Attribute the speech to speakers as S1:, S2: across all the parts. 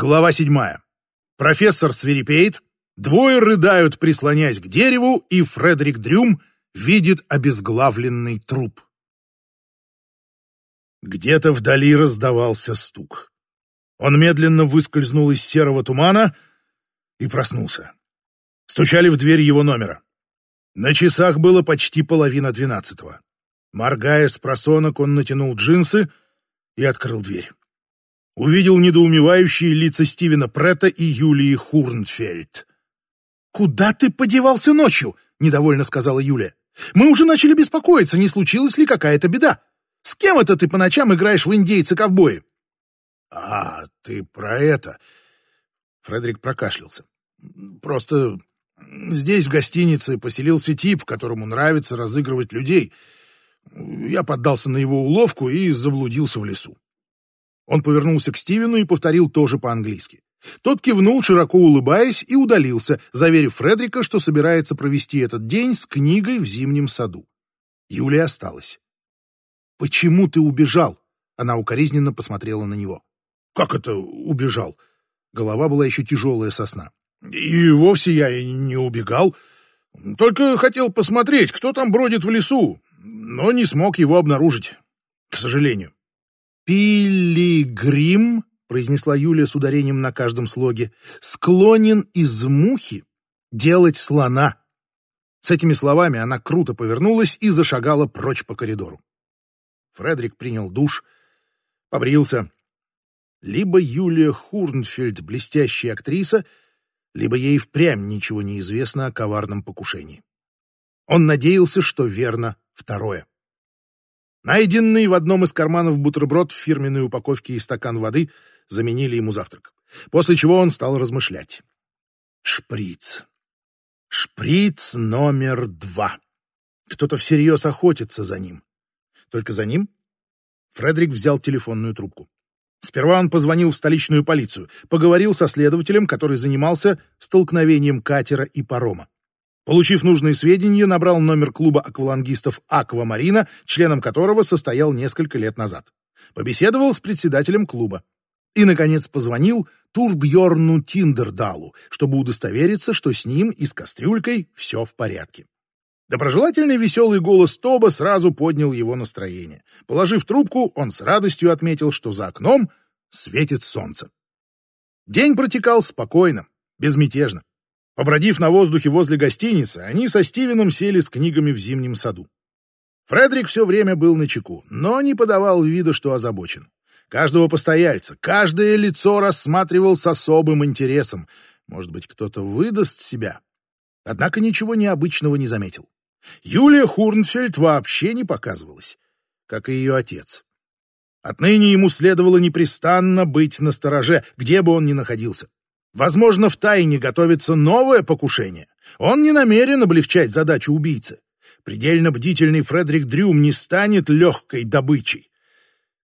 S1: Глава седьмая. Профессор свирепеет, двое рыдают, прислонясь к дереву, и Фредерик Дрюм видит обезглавленный труп. Где-то вдали раздавался стук. Он медленно выскользнул из серого тумана и проснулся. Стучали в дверь его номера. На часах было почти половина двенадцатого. Моргая с просонок, он натянул джинсы и открыл дверь. Увидел недоумевающие лица Стивена Претта и Юлии Хурнфельд. «Куда ты подевался ночью?» — недовольно сказала Юлия. «Мы уже начали беспокоиться, не случилась ли какая-то беда. С кем это ты по ночам играешь в индейцы-ковбои?» «А, ты про это...» Фредерик прокашлялся. «Просто здесь, в гостинице, поселился тип, которому нравится разыгрывать людей. Я поддался на его уловку и заблудился в лесу. Он повернулся к Стивену и повторил тоже по-английски. Тот кивнул, широко улыбаясь, и удалился, заверив Фредрика, что собирается провести этот день с книгой в зимнем саду. Юлия осталась. «Почему ты убежал?» Она укоризненно посмотрела на него. «Как это убежал?» Голова была еще тяжелая со сна. «И вовсе я не убегал. Только хотел посмотреть, кто там бродит в лесу, но не смог его обнаружить, к сожалению». «Пилигрим», — произнесла Юлия с ударением на каждом слоге, «склонен из мухи делать слона». С этими словами она круто повернулась и зашагала прочь по коридору. Фредерик принял душ, побрился. Либо Юлия Хурнфельд блестящая актриса, либо ей впрямь ничего не известно о коварном покушении. Он надеялся, что верно второе. Найденный в одном из карманов бутерброд в фирменной упаковке и стакан воды заменили ему завтрак. После чего он стал размышлять. Шприц. Шприц номер два. Кто-то всерьез охотится за ним. Только за ним? Фредерик взял телефонную трубку. Сперва он позвонил в столичную полицию, поговорил со следователем, который занимался столкновением катера и парома. Получив нужные сведения, набрал номер клуба аквалангистов «Аквамарина», членом которого состоял несколько лет назад. Побеседовал с председателем клуба. И, наконец, позвонил Турбьорну Тиндердалу, чтобы удостовериться, что с ним и с кастрюлькой все в порядке. Доброжелательный веселый голос Тоба сразу поднял его настроение. Положив трубку, он с радостью отметил, что за окном светит солнце. День протекал спокойно, безмятежно. Побродив на воздухе возле гостиницы, они со Стивеном сели с книгами в зимнем саду. Фредерик все время был на чеку, но не подавал вида, что озабочен. Каждого постояльца, каждое лицо рассматривал с особым интересом. Может быть, кто-то выдаст себя. Однако ничего необычного не заметил. Юлия Хурнфельд вообще не показывалась, как и ее отец. Отныне ему следовало непрестанно быть настороже, где бы он ни находился. Возможно, в тайне готовится новое покушение. Он не намерен облегчать задачу убийцы. Предельно бдительный Фредерик Дрюм не станет легкой добычей.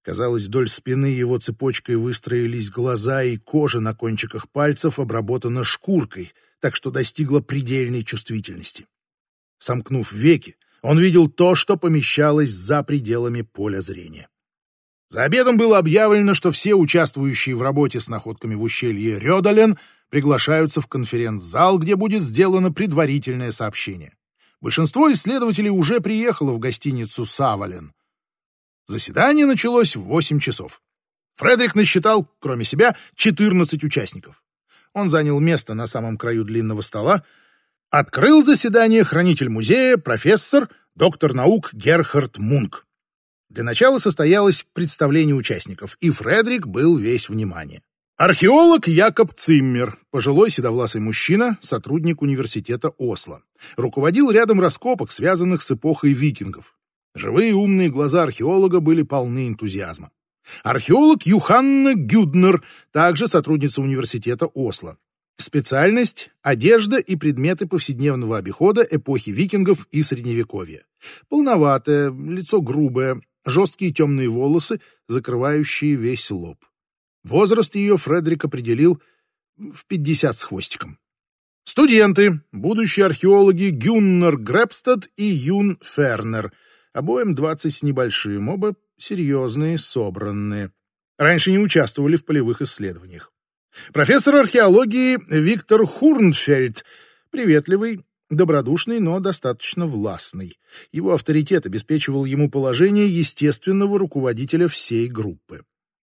S1: Казалось, вдоль спины его цепочкой выстроились глаза, и кожа на кончиках пальцев обработана шкуркой, так что достигла предельной чувствительности. Сомкнув веки, он видел то, что помещалось за пределами поля зрения. За обедом было объявлено, что все участвующие в работе с находками в ущелье Рёдален приглашаются в конференц-зал, где будет сделано предварительное сообщение. Большинство исследователей уже приехало в гостиницу «Савален». Заседание началось в 8 часов. Фредерик насчитал, кроме себя, 14 участников. Он занял место на самом краю длинного стола, открыл заседание хранитель музея, профессор, доктор наук Герхард Мунк. Для начала состоялось представление участников, и Фредерик был весь внимание. Археолог Якоб Циммер, пожилой седовласый мужчина, сотрудник университета Осло, руководил рядом раскопок, связанных с эпохой викингов. Живые умные глаза археолога были полны энтузиазма. Археолог Юханна Гюднер, также сотрудница университета Осло. Специальность – одежда и предметы повседневного обихода эпохи викингов и Средневековья. Полноватое, лицо грубое, жесткие темные волосы, закрывающие весь лоб. Возраст ее Фредерик определил в пятьдесят с хвостиком. Студенты, будущие археологи Гюннер Гребстад и Юн Фернер, обоим двадцать с небольшим, оба серьезные, собранные. Раньше не участвовали в полевых исследованиях. Профессор археологии Виктор Хурнфельд, приветливый, добродушный, но достаточно властный. Его авторитет обеспечивал ему положение естественного руководителя всей группы.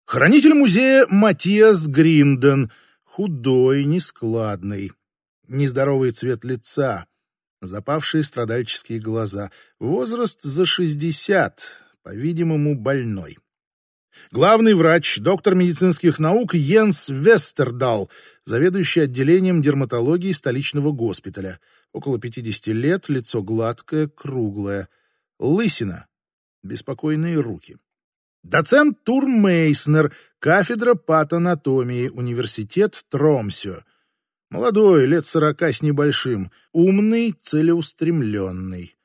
S1: Хранитель музея Матиас Гринден, худой, нескладный, нездоровый цвет лица, запавшие страдальческие глаза, возраст за шестьдесят, по-видимому, больной. Главный врач, доктор медицинских наук Йенс Вестердал, заведующий отделением дерматологии столичного госпиталя. Около 50 лет, лицо гладкое, круглое. Лысина, беспокойные руки. Доцент Тур Мейснер, кафедра патанатомии, университет Тромсё. Молодой, лет сорока с небольшим, умный, целеустремленный.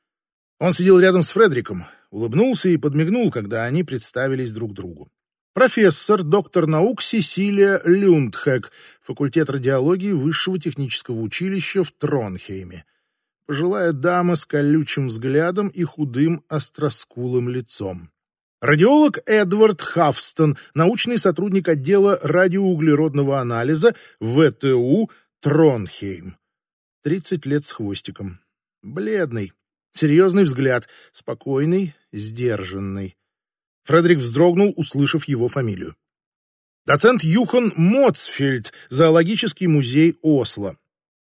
S1: Он сидел рядом с Фредериком, улыбнулся и подмигнул, когда они представились друг другу. Профессор, доктор наук Сесилия Люндхек, факультет радиологии Высшего технического училища в Тронхейме. Пожилая дама с колючим взглядом и худым остроскулым лицом. Радиолог Эдвард Хафстон, научный сотрудник отдела радиоуглеродного анализа ВТУ Тронхейм. 30 лет с хвостиком. Бледный, серьезный взгляд, спокойный, сдержанный. Фредерик вздрогнул, услышав его фамилию. Доцент Юхан Моцфельд, зоологический музей Осло.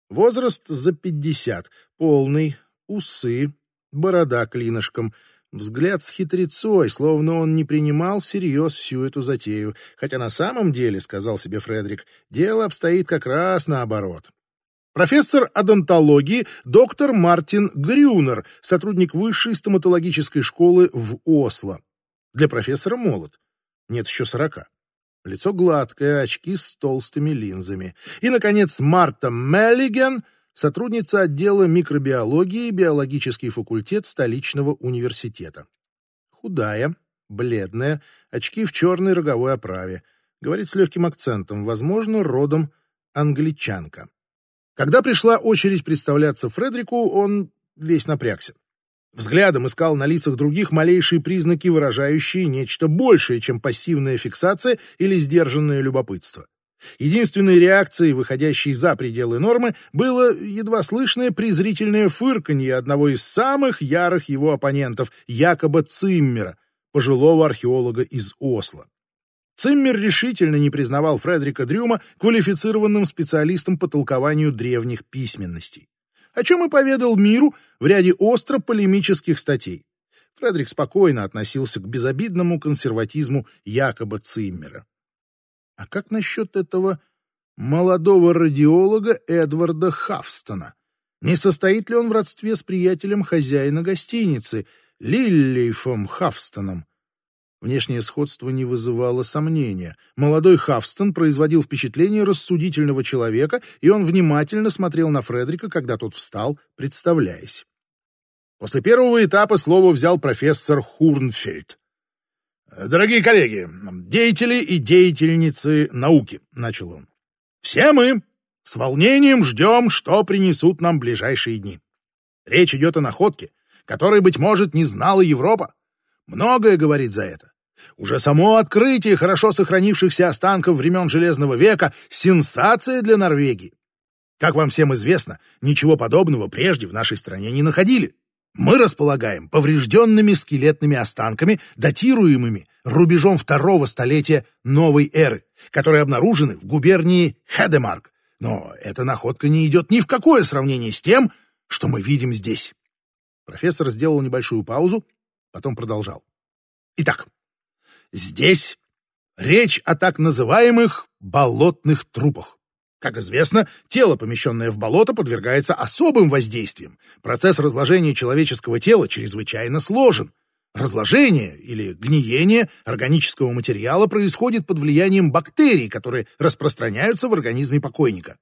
S1: Возраст за пятьдесят, полный, усы, борода клинышком, взгляд с хитрецой, словно он не принимал всерьез всю эту затею, хотя на самом деле, сказал себе Фредерик, дело обстоит как раз наоборот. Профессор одонтологии доктор Мартин Грюнер, сотрудник высшей стоматологической школы в Осло. Для профессора молод. Нет еще сорока. Лицо гладкое, очки с толстыми линзами. И, наконец, Марта Меллиген, сотрудница отдела микробиологии, биологический факультет столичного университета. Худая, бледная, очки в черной роговой оправе. Говорит с легким акцентом, возможно, родом англичанка. Когда пришла очередь представляться Фредрику, он весь напрягся. Взглядом искал на лицах других малейшие признаки, выражающие нечто большее, чем пассивная фиксация или сдержанное любопытство. Единственной реакцией, выходящей за пределы нормы, было едва слышное презрительное фырканье одного из самых ярых его оппонентов, якобы Циммера, пожилого археолога из Осло. Циммер решительно не признавал Фредерика Дрюма квалифицированным специалистом по толкованию древних письменностей, о чем и поведал миру в ряде остро полемических статей. Фредерик спокойно относился к безобидному консерватизму якобы Циммера. А как насчет этого молодого радиолога Эдварда Хафстона? Не состоит ли он в родстве с приятелем хозяина гостиницы, Лиллейфом Хафстоном? Внешнее сходство не вызывало сомнения. Молодой Хафстон производил впечатление рассудительного человека, и он внимательно смотрел на Фредерика, когда тот встал, представляясь. После первого этапа слово взял профессор Хурнфельд. «Дорогие коллеги, деятели и деятельницы науки», — начал он, — «все мы с волнением ждем, что принесут нам ближайшие дни. Речь идет о находке, которой, быть может, не знала Европа. Многое говорит за это. Уже само открытие хорошо сохранившихся останков времен Железного века — сенсация для Норвегии. Как вам всем известно, ничего подобного прежде в нашей стране не находили. Мы располагаем поврежденными скелетными останками, датируемыми рубежом второго столетия новой эры, которые обнаружены в губернии Хедемарк. Но эта находка не идет ни в какое сравнение с тем, что мы видим здесь. Профессор сделал небольшую паузу, потом продолжал. Итак, Здесь речь о так называемых болотных трупах. Как известно, тело, помещенное в болото, подвергается особым воздействиям. Процесс разложения человеческого тела чрезвычайно сложен. Разложение или гниение органического материала происходит под влиянием бактерий, которые распространяются в организме покойника.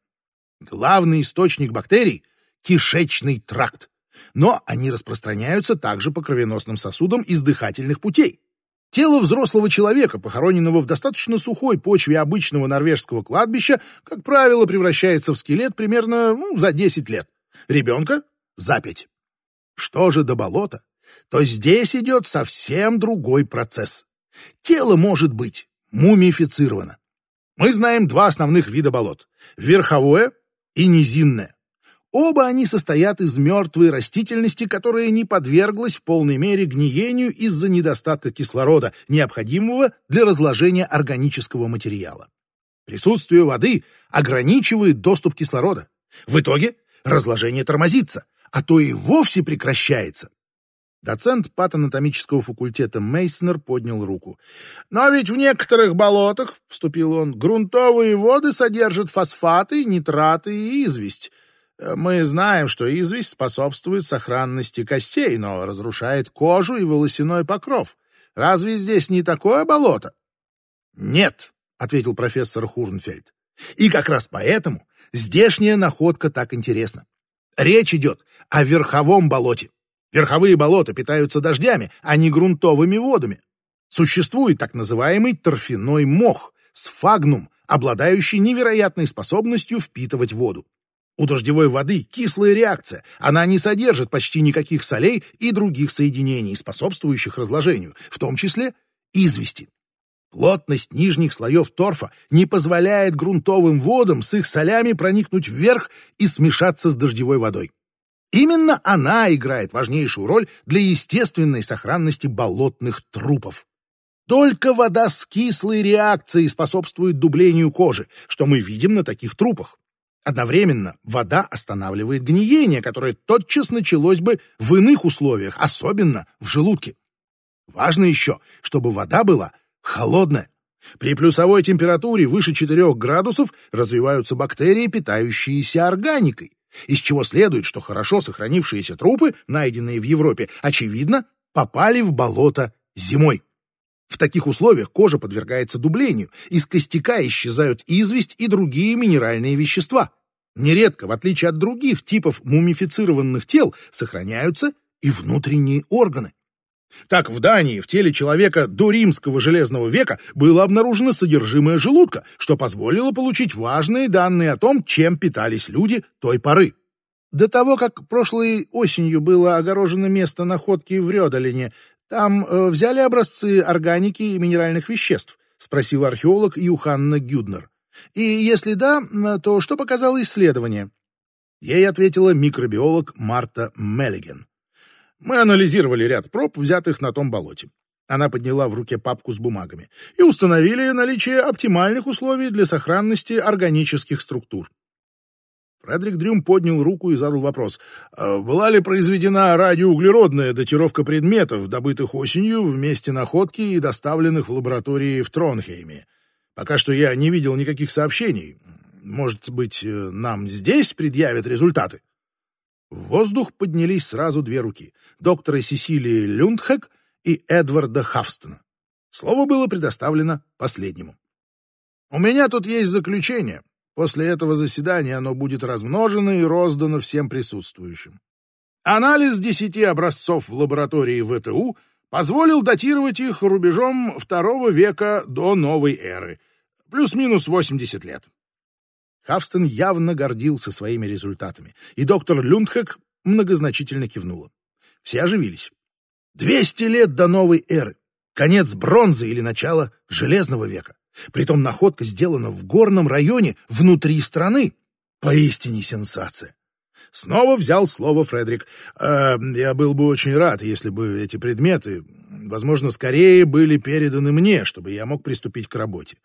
S1: Главный источник бактерий – кишечный тракт. Но они распространяются также по кровеносным сосудам из дыхательных путей. Тело взрослого человека, похороненного в достаточно сухой почве обычного норвежского кладбища, как правило, превращается в скелет примерно ну, за 10 лет. Ребенка — за 5. Что же до болота, то здесь идет совсем другой процесс. Тело может быть мумифицировано. Мы знаем два основных вида болот – верховое и низинное. Оба они состоят из мертвой растительности, которая не подверглась в полной мере гниению из-за недостатка кислорода, необходимого для разложения органического материала. Присутствие воды ограничивает доступ кислорода. В итоге разложение тормозится, а то и вовсе прекращается. Доцент патанатомического факультета Мейснер поднял руку. «Но ведь в некоторых болотах, — вступил он, — грунтовые воды содержат фосфаты, нитраты и известь. Мы знаем, что известь способствует сохранности костей, но разрушает кожу и волосяной покров. Разве здесь не такое болото? Нет, ответил профессор Хурнфельд. И как раз поэтому здешняя находка так интересна. Речь идет о верховом болоте. Верховые болота питаются дождями, а не грунтовыми водами. Существует так называемый торфяной мох, сфагнум, обладающий невероятной способностью впитывать воду. У дождевой воды кислая реакция, она не содержит почти никаких солей и других соединений, способствующих разложению, в том числе извести. Плотность нижних слоев торфа не позволяет грунтовым водам с их солями проникнуть вверх и смешаться с дождевой водой. Именно она играет важнейшую роль для естественной сохранности болотных трупов. Только вода с кислой реакцией способствует дублению кожи, что мы видим на таких трупах. Одновременно вода останавливает гниение, которое тотчас началось бы в иных условиях, особенно в желудке. Важно еще, чтобы вода была холодная. При плюсовой температуре выше 4 градусов развиваются бактерии, питающиеся органикой, из чего следует, что хорошо сохранившиеся трупы, найденные в Европе, очевидно, попали в болото зимой. В таких условиях кожа подвергается дублению, из костяка исчезают известь и другие минеральные вещества. Нередко, в отличие от других типов мумифицированных тел, сохраняются и внутренние органы. Так, в Дании в теле человека до римского железного века было обнаружено содержимое желудка, что позволило получить важные данные о том, чем питались люди той поры. До того, как прошлой осенью было огорожено место находки в Рёдалине, там э, взяли образцы органики и минеральных веществ, спросил археолог Юханна Гюднер. И если да, то что показало исследование? Ей ответила микробиолог Марта Меллиген. Мы анализировали ряд проб, взятых на том болоте. Она подняла в руке папку с бумагами и установили наличие оптимальных условий для сохранности органических структур. Фредерик Дрюм поднял руку и задал вопрос. «А «Была ли произведена радиоуглеродная датировка предметов, добытых осенью в месте находки и доставленных в лаборатории в Тронхейме? Пока что я не видел никаких сообщений. Может быть, э, нам здесь предъявят результаты?» В воздух поднялись сразу две руки — доктора Сесилии Люндхек и Эдварда Хафстона. Слово было предоставлено последнему. «У меня тут есть заключение. После этого заседания оно будет размножено и роздано всем присутствующим. Анализ десяти образцов в лаборатории ВТУ позволил датировать их рубежом второго века до новой эры, плюс-минус 80 лет. Хавстон явно гордился своими результатами, и доктор Люндхек многозначительно кивнула. Все оживились. Двести лет до новой эры, конец бронзы или начало железного века. Притом находка сделана в горном районе внутри страны. Поистине сенсация. Снова взял слово Фредерик. «Э, «Я был бы очень рад, если бы эти предметы, возможно, скорее были переданы мне, чтобы я мог приступить к работе.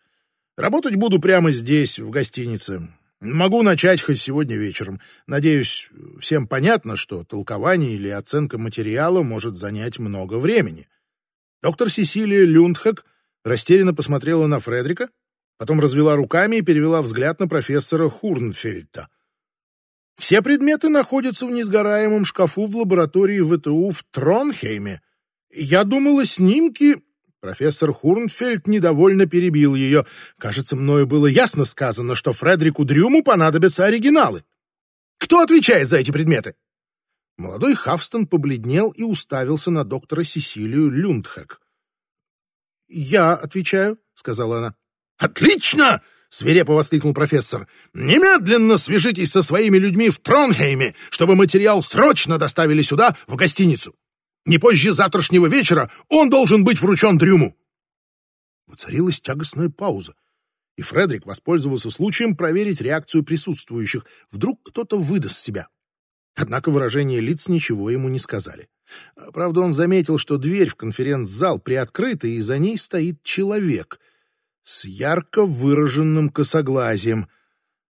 S1: Работать буду прямо здесь, в гостинице. Могу начать хоть сегодня вечером. Надеюсь, всем понятно, что толкование или оценка материала может занять много времени». Доктор Сесилия Люндхак растерянно посмотрела на Фредрика, потом развела руками и перевела взгляд на профессора Хурнфельта. «Все предметы находятся в несгораемом шкафу в лаборатории ВТУ в Тронхейме. Я думала, снимки...» Профессор Хурнфельд недовольно перебил ее. «Кажется, мною было ясно сказано, что Фредрику Дрюму понадобятся оригиналы. Кто отвечает за эти предметы?» Молодой Хавстон побледнел и уставился на доктора Сесилию Люндхэк. «Я отвечаю», — сказала она. «Отлично!» — свирепо воскликнул профессор. «Немедленно свяжитесь со своими людьми в Тронхейме, чтобы материал срочно доставили сюда, в гостиницу. Не позже завтрашнего вечера он должен быть вручен Дрюму». Воцарилась тягостная пауза. И Фредерик воспользовался случаем проверить реакцию присутствующих. Вдруг кто-то выдаст себя. Однако выражения лиц ничего ему не сказали. Правда, он заметил, что дверь в конференц-зал приоткрыта, и за ней стоит человек с ярко выраженным косоглазием.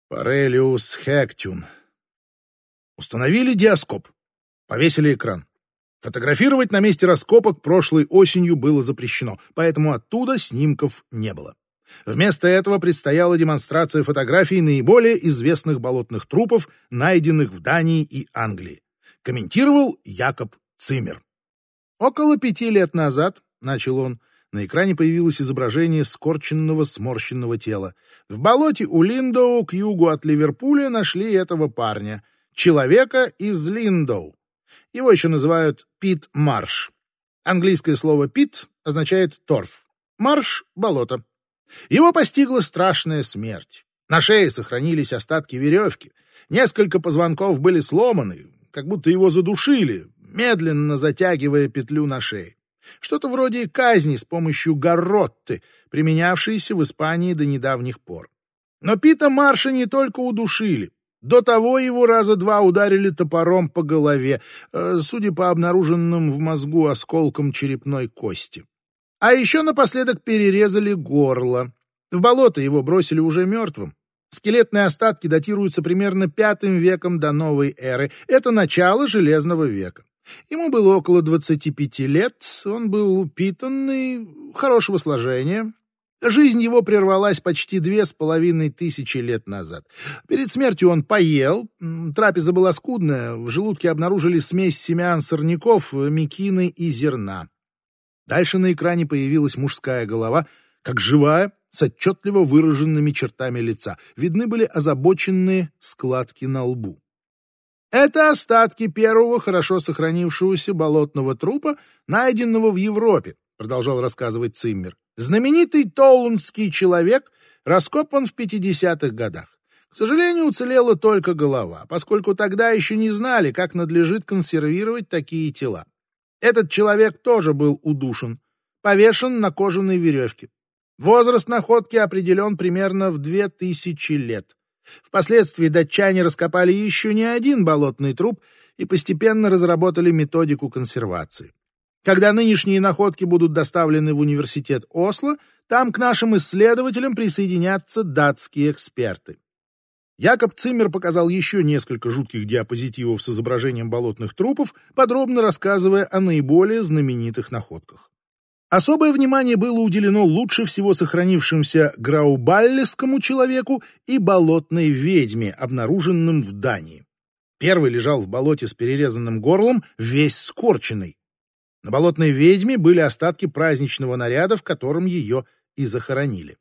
S1: Парелиус Хектюн. Установили диаскоп. Повесили экран. Фотографировать на месте раскопок прошлой осенью было запрещено, поэтому оттуда снимков не было. Вместо этого предстояла демонстрация фотографий наиболее известных болотных трупов, найденных в Дании и Англии. Комментировал Якоб Циммер. Около пяти лет назад, начал он, на экране появилось изображение скорченного сморщенного тела. В болоте у Линдоу к югу от Ливерпуля нашли этого парня, человека из Линдоу. Его еще называют Пит Марш. Английское слово «пит» означает торф. Марш — болото. Его постигла страшная смерть. На шее сохранились остатки веревки. Несколько позвонков были сломаны, как будто его задушили, медленно затягивая петлю на шее. Что-то вроде казни с помощью гарротты, применявшейся в Испании до недавних пор. Но Пита Марша не только удушили. До того его раза два ударили топором по голове, э, судя по обнаруженным в мозгу осколкам черепной кости. А еще напоследок перерезали горло. В болото его бросили уже мертвым. Скелетные остатки датируются примерно пятым веком до новой эры. Это начало Железного века. Ему было около 25 лет, он был упитанный, хорошего сложения. Жизнь его прервалась почти две с половиной тысячи лет назад. Перед смертью он поел, трапеза была скудная, в желудке обнаружили смесь семян сорняков, мекины и зерна. Дальше на экране появилась мужская голова, как живая, с отчетливо выраженными чертами лица. Видны были озабоченные складки на лбу. Это остатки первого хорошо сохранившегося болотного трупа, найденного в Европе, продолжал рассказывать Циммер. Знаменитый Тоунский человек раскопан в 50-х годах. К сожалению, уцелела только голова, поскольку тогда еще не знали, как надлежит консервировать такие тела. Этот человек тоже был удушен, повешен на кожаной веревке. Возраст находки определен примерно в две тысячи лет. Впоследствии датчане раскопали еще не один болотный труп и постепенно разработали методику консервации. Когда нынешние находки будут доставлены в университет Осло, там к нашим исследователям присоединятся датские эксперты. Якоб Циммер показал еще несколько жутких диапозитивов с изображением болотных трупов, подробно рассказывая о наиболее знаменитых находках. Особое внимание было уделено лучше всего сохранившимся граубаллескому человеку и болотной ведьме, обнаруженным в Дании. Первый лежал в болоте с перерезанным горлом, весь скорченный. На болотной ведьме были остатки праздничного наряда, в котором ее и захоронили.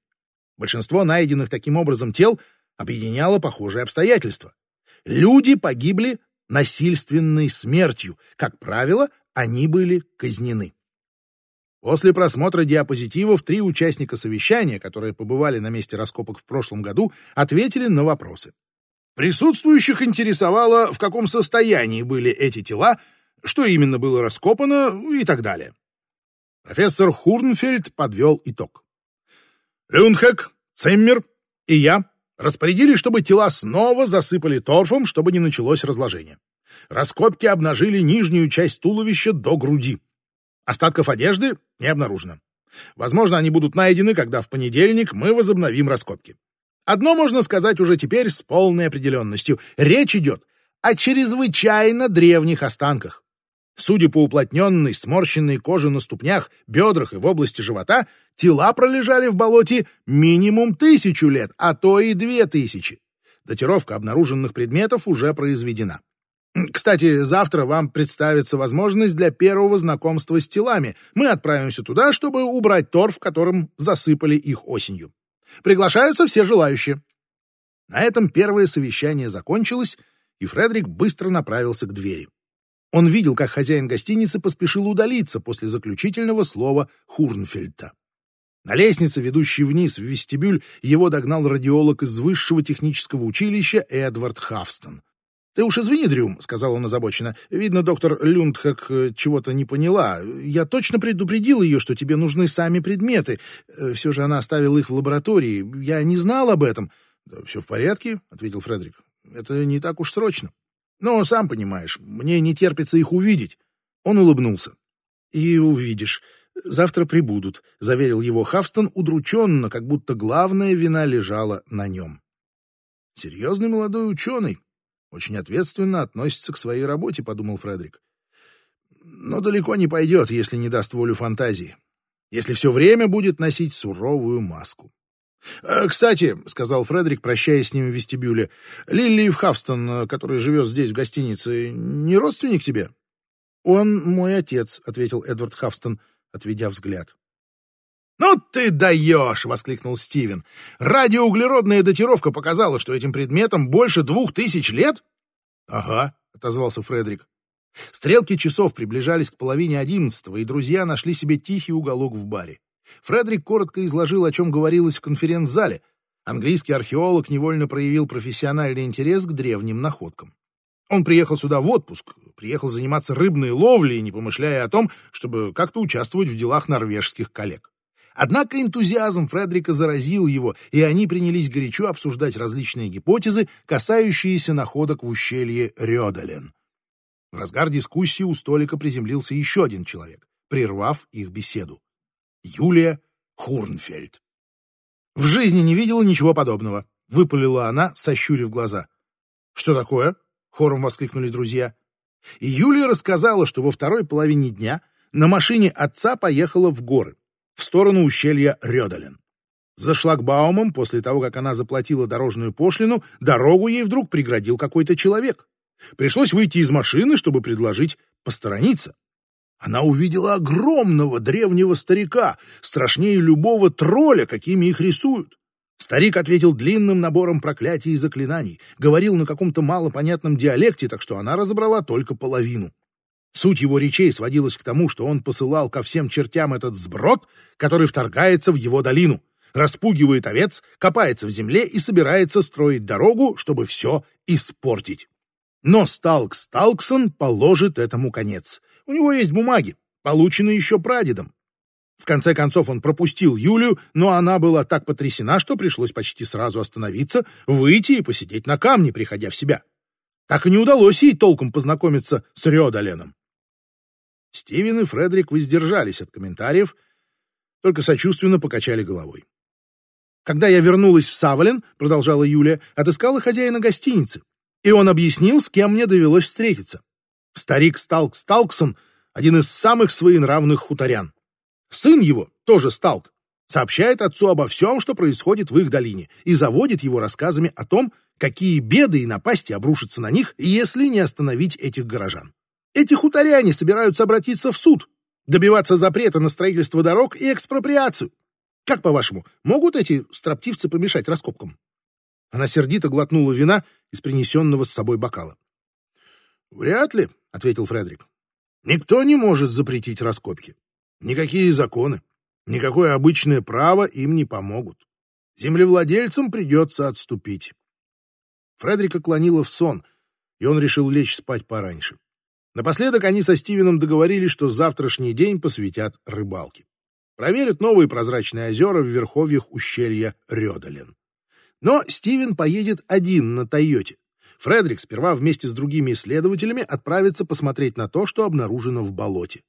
S1: Большинство найденных таким образом тел объединяло похожие обстоятельства. Люди погибли насильственной смертью. Как правило, они были казнены. После просмотра диапозитивов три участника совещания, которые побывали на месте раскопок в прошлом году, ответили на вопросы. Присутствующих интересовало, в каком состоянии были эти тела, что именно было раскопано и так далее. Профессор Хурнфельд подвел итог. Люнхек, Цеммер и я Распорядились, чтобы тела снова засыпали торфом, чтобы не началось разложение. Раскопки обнажили нижнюю часть туловища до груди. Остатков одежды не обнаружено. Возможно, они будут найдены, когда в понедельник мы возобновим раскопки. Одно можно сказать уже теперь с полной определенностью. Речь идет о чрезвычайно древних останках. Судя по уплотненной, сморщенной коже на ступнях, бедрах и в области живота, тела пролежали в болоте минимум тысячу лет, а то и две тысячи. Датировка обнаруженных предметов уже произведена. Кстати, завтра вам представится возможность для первого знакомства с телами. Мы отправимся туда, чтобы убрать торф, которым засыпали их осенью. Приглашаются все желающие. На этом первое совещание закончилось, и Фредерик быстро направился к двери. Он видел, как хозяин гостиницы поспешил удалиться после заключительного слова Хурнфельда. На лестнице, ведущей вниз в вестибюль, его догнал радиолог из высшего технического училища Эдвард Хавстон. «Ты уж извини, Дрюм», — сказал он озабоченно. «Видно, доктор Люндхак э, чего-то не поняла. Я точно предупредил ее, что тебе нужны сами предметы. Э, Все же она оставила их в лаборатории. Я не знал об этом». «Да все в порядке», — ответил Фредерик. «Это не так уж срочно. Но, сам понимаешь, мне не терпится их увидеть». Он улыбнулся. «И увидишь. Завтра прибудут», — заверил его Хавстон удрученно, как будто главная вина лежала на нем. «Серьезный молодой ученый, очень ответственно относится к своей работе», — подумал Фредерик. «Но далеко не пойдет, если не даст волю фантазии, если все время будет носить суровую маску». «Э, «Кстати», — сказал Фредерик, прощаясь с ним в вестибюле, — «Лилли Хавстон, который живет здесь, в гостинице, не родственник тебе?» «Он мой отец», — ответил Эдвард Хавстон, отведя взгляд.
S2: «Ну ты даешь!» — воскликнул Стивен. «Радиоуглеродная датировка показала, что этим предметам больше двух тысяч лет?»
S1: «Ага», — отозвался Фредерик. Стрелки часов приближались к половине одиннадцатого, и друзья нашли себе тихий уголок в баре. Фредерик коротко изложил, о чем говорилось в конференц-зале. Английский археолог невольно проявил профессиональный интерес к древним находкам. Он приехал сюда в отпуск, приехал заниматься рыбной ловлей, не помышляя о том, чтобы как-то участвовать в делах норвежских коллег. Однако энтузиазм Фредерика заразил его, и они принялись горячо обсуждать различные гипотезы, касающиеся находок в ущелье Рёдален. В разгар дискуссии у столика приземлился еще один человек, прервав их беседу. Юлия Хурнфельд. В жизни не видела ничего подобного, выпалила она, сощурив глаза. Что такое? хором воскликнули друзья. И Юлия рассказала, что во второй половине дня на машине отца поехала в горы, в сторону ущелья Рёдален. За шлагбаумом, после того, как она заплатила дорожную пошлину, дорогу ей вдруг преградил какой-то человек. Пришлось выйти из машины, чтобы предложить посторониться. Она увидела огромного древнего старика, страшнее любого тролля, какими их рисуют. Старик ответил длинным набором проклятий и заклинаний, говорил на каком-то малопонятном диалекте, так что она разобрала только половину. Суть его речей сводилась к тому, что он посылал ко всем чертям этот сброд, который вторгается в его долину, распугивает овец, копается в земле и собирается строить дорогу, чтобы все испортить. Но Сталкс Сталксон положит этому конец. У него есть бумаги, полученные еще прадедом. В конце концов он пропустил Юлию, но она была так потрясена, что пришлось почти сразу остановиться, выйти и посидеть на камне, приходя в себя. Так и не удалось ей толком познакомиться с Рёдаленом. Стивен и Фредерик воздержались от комментариев, только сочувственно покачали головой. «Когда я вернулась в Савален, — продолжала Юлия, — отыскала хозяина гостиницы, и он объяснил, с кем мне довелось встретиться. Старик Сталк Сталксон — один из самых своенравных хуторян. Сын его, тоже Сталк, сообщает отцу обо всем, что происходит в их долине, и заводит его рассказами о том, какие беды и напасти обрушатся на них, если не остановить этих горожан. Эти хуторяне собираются обратиться в суд, добиваться запрета на строительство дорог и экспроприацию. Как, по-вашему, могут эти строптивцы помешать раскопкам? Она сердито глотнула вина из принесенного с собой бокала. «Вряд ли», — ответил Фредерик. «Никто не может запретить раскопки. Никакие законы, никакое обычное право им не помогут. Землевладельцам придется отступить». Фредерика клонила в сон, и он решил лечь спать пораньше. Напоследок они со Стивеном договорились, что завтрашний день посвятят рыбалке. Проверят новые прозрачные озера в верховьях ущелья Рёдален. Но Стивен поедет один на Тойоте. Фредерик сперва вместе с другими исследователями отправится посмотреть на то, что обнаружено в болоте.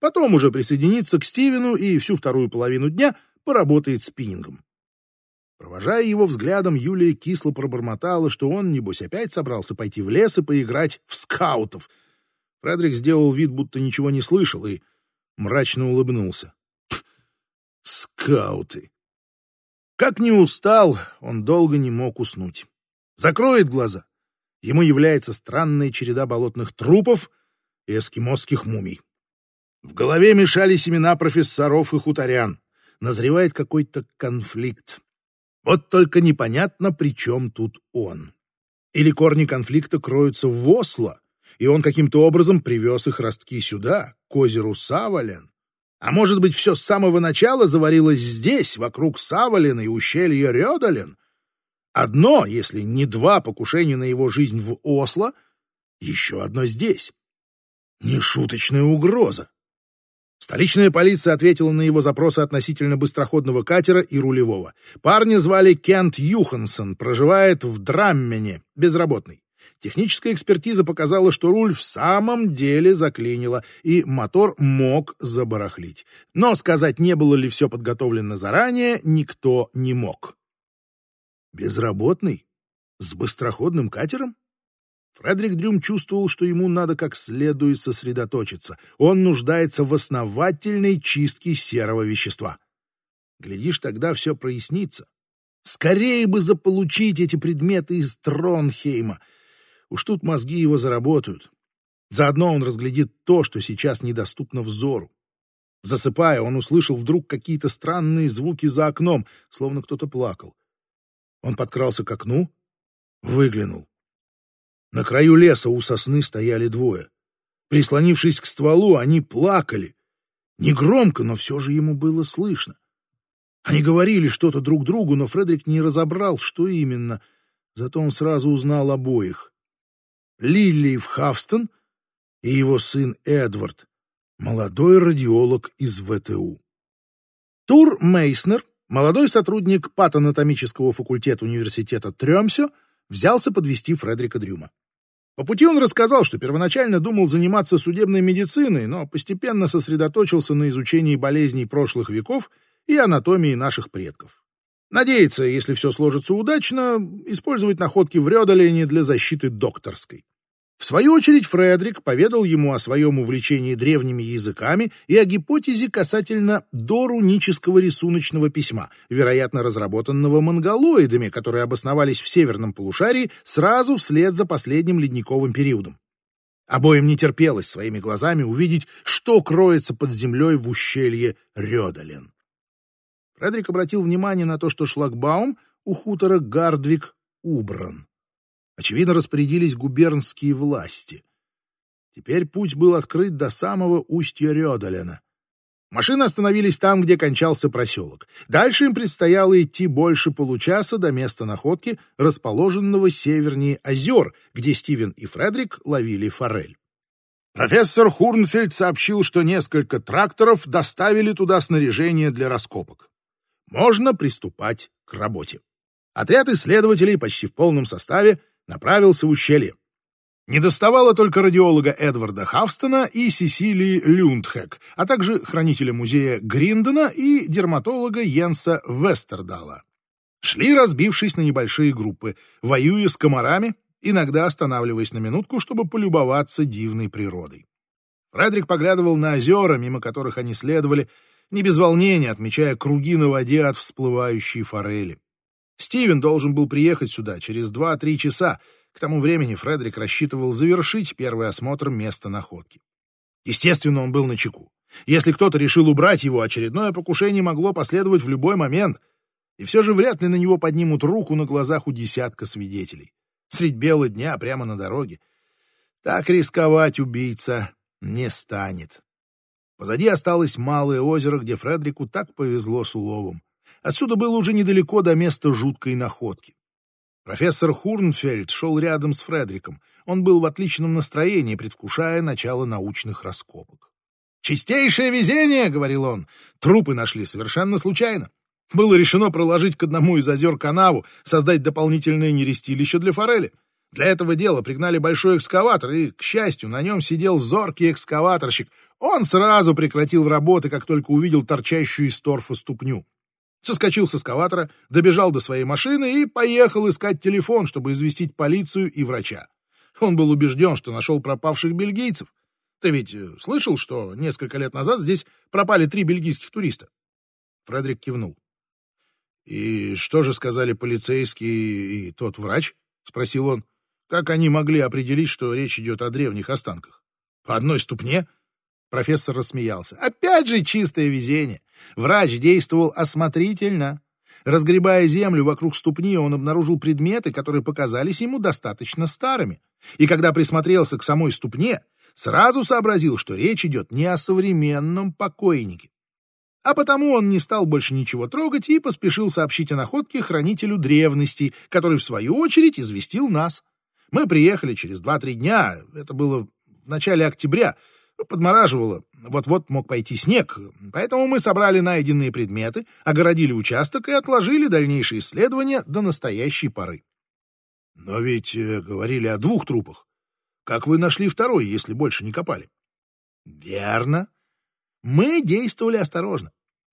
S1: Потом уже присоединится к Стивену и всю вторую половину дня поработает спиннингом. Провожая его взглядом, Юлия кисло пробормотала, что он, небось, опять собрался пойти в лес и поиграть в скаутов — Фредерик сделал вид, будто ничего не слышал, и мрачно улыбнулся. Скауты. Как не устал, он долго не мог уснуть. Закроет глаза. Ему является странная череда болотных трупов и эскимосских мумий. В голове мешали семена профессоров и хуторян. Назревает какой-то конфликт. Вот только непонятно, при чем тут он. Или корни конфликта кроются в Осло, и он каким-то образом привез их ростки сюда, к озеру Савален. А может быть, все с самого начала заварилось здесь, вокруг Савалена и ущелья Рёдален? Одно, если не два покушения на его жизнь в Осло,
S2: Еще одно здесь. Нешуточная угроза. Столичная полиция ответила на его запросы относительно быстроходного катера и рулевого. Парня звали Кент Юхансон, проживает в Драммене, безработный. Техническая экспертиза показала, что руль в самом деле заклинило, и мотор мог забарахлить. Но сказать, не было ли все подготовлено заранее, никто не мог. Безработный? С быстроходным катером? Фредерик Дрюм чувствовал, что ему надо как следует сосредоточиться. Он нуждается в основательной чистке серого вещества. Глядишь, тогда все прояснится. Скорее бы заполучить эти предметы из Тронхейма. Уж тут мозги его заработают. Заодно он разглядит то, что сейчас недоступно взору. Засыпая, он услышал вдруг какие-то странные звуки за окном, словно кто-то плакал. Он подкрался к окну, выглянул. На краю леса у сосны стояли двое. Прислонившись к стволу, они плакали. Негромко, но все же ему было слышно. Они говорили что-то друг другу, но Фредерик не разобрал, что именно. Зато он сразу узнал обоих. Лилли Хавстон и его сын Эдвард, молодой радиолог из ВТУ. Тур Мейснер, молодой сотрудник патанатомического факультета университета Трёмсё, взялся подвести Фредерика Дрюма. По пути он рассказал, что первоначально думал заниматься судебной медициной, но постепенно сосредоточился на изучении болезней прошлых веков и анатомии наших предков. Надеется, если все сложится удачно, использовать находки в Рёдолене для защиты докторской. В свою очередь Фредерик поведал ему о своем увлечении древними языками и о гипотезе касательно дорунического рисуночного письма, вероятно разработанного монголоидами, которые обосновались в северном полушарии сразу вслед за последним ледниковым периодом. Обоим не терпелось своими глазами увидеть, что кроется под землей в ущелье Рёдален. Фредерик обратил внимание на то, что шлагбаум у хутора Гардвик убран. Очевидно, распорядились губернские власти. Теперь путь был открыт до самого устья Рёдалена. Машины остановились там, где кончался проселок. Дальше им предстояло идти больше получаса до места находки, расположенного севернее озер, где Стивен и Фредерик ловили форель. Профессор Хурнфельд сообщил, что несколько тракторов доставили туда снаряжение для раскопок. Можно приступать к работе. Отряд исследователей почти в полном составе направился в ущелье. Не доставало только радиолога Эдварда Хавстона и Сесилии Люндхек, а также хранителя музея Гриндена и дерматолога Йенса Вестердала. Шли, разбившись на небольшие группы, воюя с комарами, иногда останавливаясь на минутку, чтобы полюбоваться дивной природой. Фредерик поглядывал на озера, мимо которых они следовали, не без волнения, отмечая круги на воде от всплывающей форели. Стивен должен был приехать сюда через два-три часа. К тому времени Фредерик рассчитывал завершить первый осмотр места находки. Естественно, он был на чеку. Если кто-то решил убрать его, очередное покушение могло последовать в любой момент. И все же вряд ли на него поднимут руку на глазах у десятка свидетелей. Средь бела дня, прямо на дороге. Так рисковать убийца не станет. Позади осталось малое озеро, где Фредерику так повезло с уловом. Отсюда было уже недалеко до места жуткой находки. Профессор Хурнфельд шел рядом с Фредериком. Он был в отличном настроении, предвкушая начало научных раскопок. «Чистейшее везение!» — говорил он. «Трупы нашли совершенно случайно. Было решено проложить к одному из озер канаву, создать дополнительное нерестилище для форели. Для этого дела пригнали большой экскаватор, и, к счастью, на нем сидел зоркий экскаваторщик. Он сразу прекратил работы, как только увидел торчащую из торфа ступню соскочил с эскаватора, добежал до своей машины и поехал искать телефон, чтобы известить полицию и врача. Он был убежден, что нашел пропавших бельгийцев. Ты ведь э, слышал, что несколько лет назад здесь пропали три бельгийских туриста? Фредерик кивнул. «И что же сказали полицейские и тот врач?» — спросил он. «Как они могли определить, что речь идет о древних останках? По одной ступне?» Профессор рассмеялся. Опять же чистое везение. Врач действовал осмотрительно. Разгребая землю вокруг ступни, он обнаружил предметы, которые показались ему достаточно старыми. И когда присмотрелся к самой ступне, сразу сообразил, что речь идет не о современном покойнике. А потому он не стал больше ничего трогать и поспешил сообщить о находке хранителю древностей, который, в свою очередь, известил нас. Мы приехали через два-три дня, это было в начале октября, подмораживало, вот-вот мог пойти снег, поэтому мы собрали найденные предметы, огородили участок и отложили дальнейшие исследования до настоящей поры. Но ведь э, говорили о двух трупах. Как вы нашли второй, если больше не копали? Верно. Мы действовали осторожно.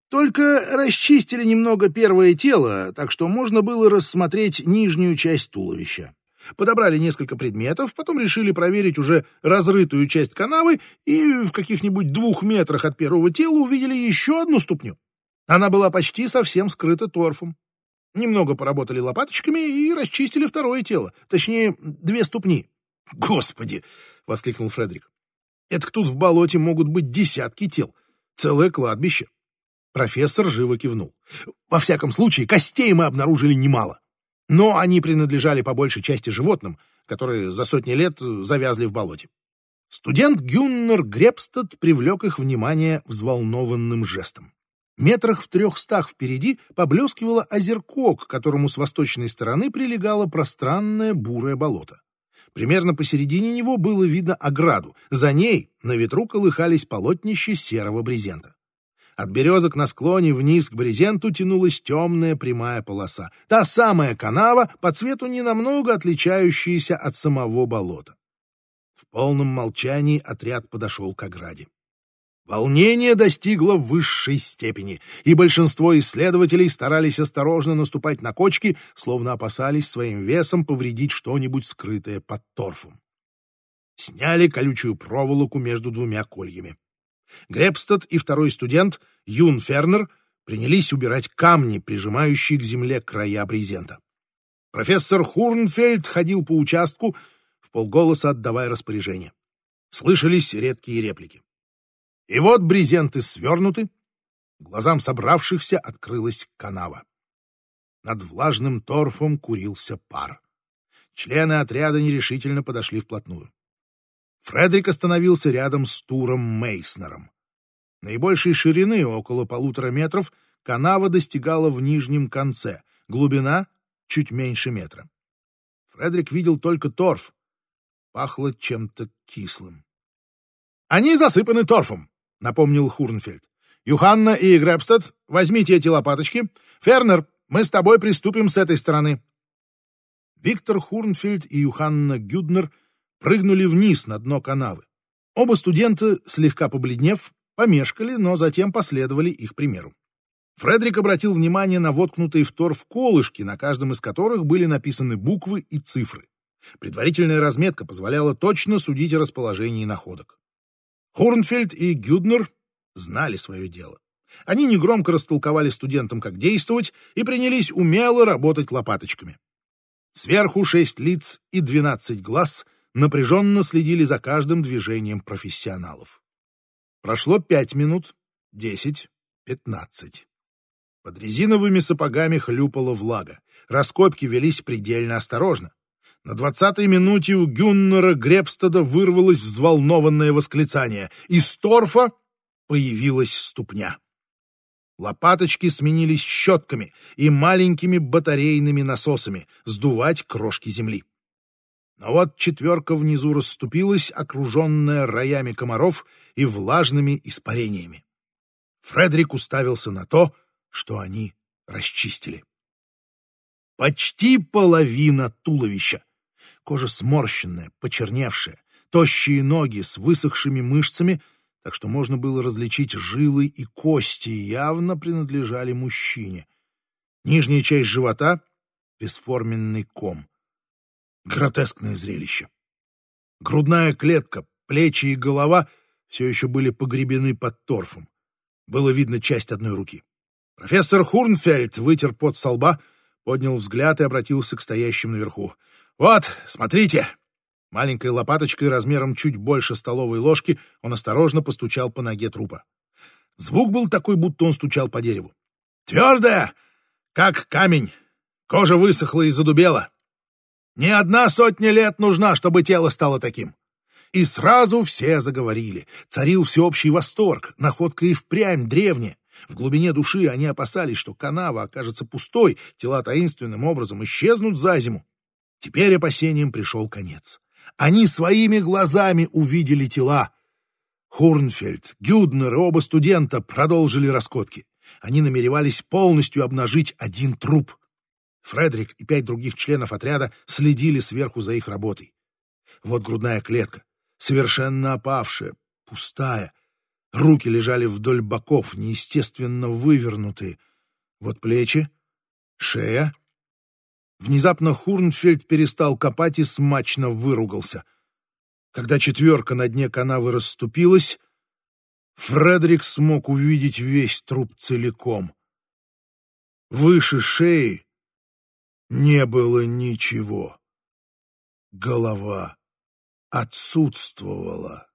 S2: Только расчистили немного первое тело, так что можно было рассмотреть нижнюю часть туловища. Подобрали несколько предметов, потом решили проверить уже разрытую часть канавы и в каких-нибудь двух метрах от первого тела увидели еще одну ступню. Она была почти совсем скрыта торфом. Немного поработали лопаточками и расчистили второе тело, точнее, две ступни. «Господи!» — воскликнул Фредерик. «Это тут в болоте могут быть десятки тел, целое кладбище». Профессор живо кивнул. «Во всяком случае, костей мы обнаружили немало. Но они принадлежали по большей части животным, которые за сотни лет завязли в болоте. Студент Гюннер Гребстад привлек их внимание взволнованным жестом. Метрах в трехстах впереди поблескивало озерко, к которому с восточной стороны прилегало пространное бурое болото. Примерно посередине него было видно ограду. За ней на ветру колыхались полотнища серого брезента. От березок на склоне вниз к брезенту тянулась темная прямая полоса. Та самая канава, по цвету ненамного отличающаяся от самого болота. В полном молчании отряд подошел к ограде. Волнение достигло высшей степени, и большинство исследователей старались осторожно наступать на кочки, словно опасались своим весом повредить что-нибудь скрытое под торфом. Сняли колючую проволоку между двумя кольями. Гребстад и второй студент, Юн Фернер, принялись убирать камни, прижимающие к земле края брезента. Профессор Хурнфельд ходил по участку, в полголоса отдавая распоряжение. Слышались редкие реплики. И вот брезенты свернуты, глазам собравшихся открылась канава. Над влажным торфом курился пар. Члены отряда нерешительно подошли вплотную. Фредерик остановился рядом с Туром Мейснером. Наибольшей ширины, около полутора метров, канава достигала в нижнем конце, глубина — чуть меньше метра. Фредерик видел только торф. Пахло чем-то кислым. «Они засыпаны торфом», — напомнил Хурнфельд. «Юханна и Гребстед, возьмите эти лопаточки. Фернер, мы с тобой приступим с этой стороны». Виктор Хурнфельд и Юханна Гюднер — прыгнули вниз на дно канавы. Оба студента, слегка побледнев, помешкали, но затем последовали их примеру. Фредерик обратил внимание на воткнутые в торф колышки, на каждом из которых были написаны буквы и цифры. Предварительная разметка позволяла точно судить о расположении находок. Хорнфельд и Гюднер знали свое дело. Они негромко растолковали студентам, как действовать, и принялись умело работать лопаточками. Сверху шесть лиц и двенадцать глаз — напряженно следили за каждым движением профессионалов. Прошло пять минут, десять, пятнадцать. Под резиновыми сапогами хлюпала влага. Раскопки велись предельно осторожно. На двадцатой минуте у Гюннера Гребстада вырвалось взволнованное восклицание. Из торфа появилась ступня. Лопаточки сменились щетками и маленькими батарейными насосами сдувать крошки земли. Но вот четверка внизу расступилась, окруженная роями комаров и влажными испарениями. Фредерик уставился на то, что они расчистили. Почти половина туловища. Кожа сморщенная, почерневшая, тощие ноги с высохшими мышцами, так что можно было различить жилы и кости, явно принадлежали мужчине. Нижняя часть живота — бесформенный ком. Гротескное зрелище. Грудная клетка, плечи и голова все еще были погребены под торфом. Было видно часть одной руки. Профессор Хурнфельд вытер пот со лба, поднял взгляд и обратился к стоящим наверху. «Вот, смотрите!» Маленькой лопаточкой размером чуть больше столовой ложки он осторожно постучал по ноге трупа. Звук был такой, будто он стучал по дереву. «Твердая, как камень. Кожа высохла и задубела. Не одна сотня лет нужна, чтобы тело стало таким. И сразу все заговорили. Царил всеобщий восторг. Находка и впрямь древняя. В глубине души они опасались, что канава окажется пустой, тела таинственным образом исчезнут за зиму. Теперь опасениям пришел конец. Они своими глазами увидели тела. Хурнфельд, Гюднер и оба студента продолжили раскопки. Они намеревались полностью обнажить один труп. Фредерик и пять других членов отряда следили сверху за их работой. Вот грудная клетка, совершенно опавшая, пустая. Руки лежали вдоль боков, неестественно вывернутые. Вот плечи, шея. Внезапно Хурнфельд перестал копать и смачно выругался. Когда четверка на дне канавы расступилась, Фредерик смог увидеть весь труп целиком. Выше шеи не было ничего. Голова отсутствовала.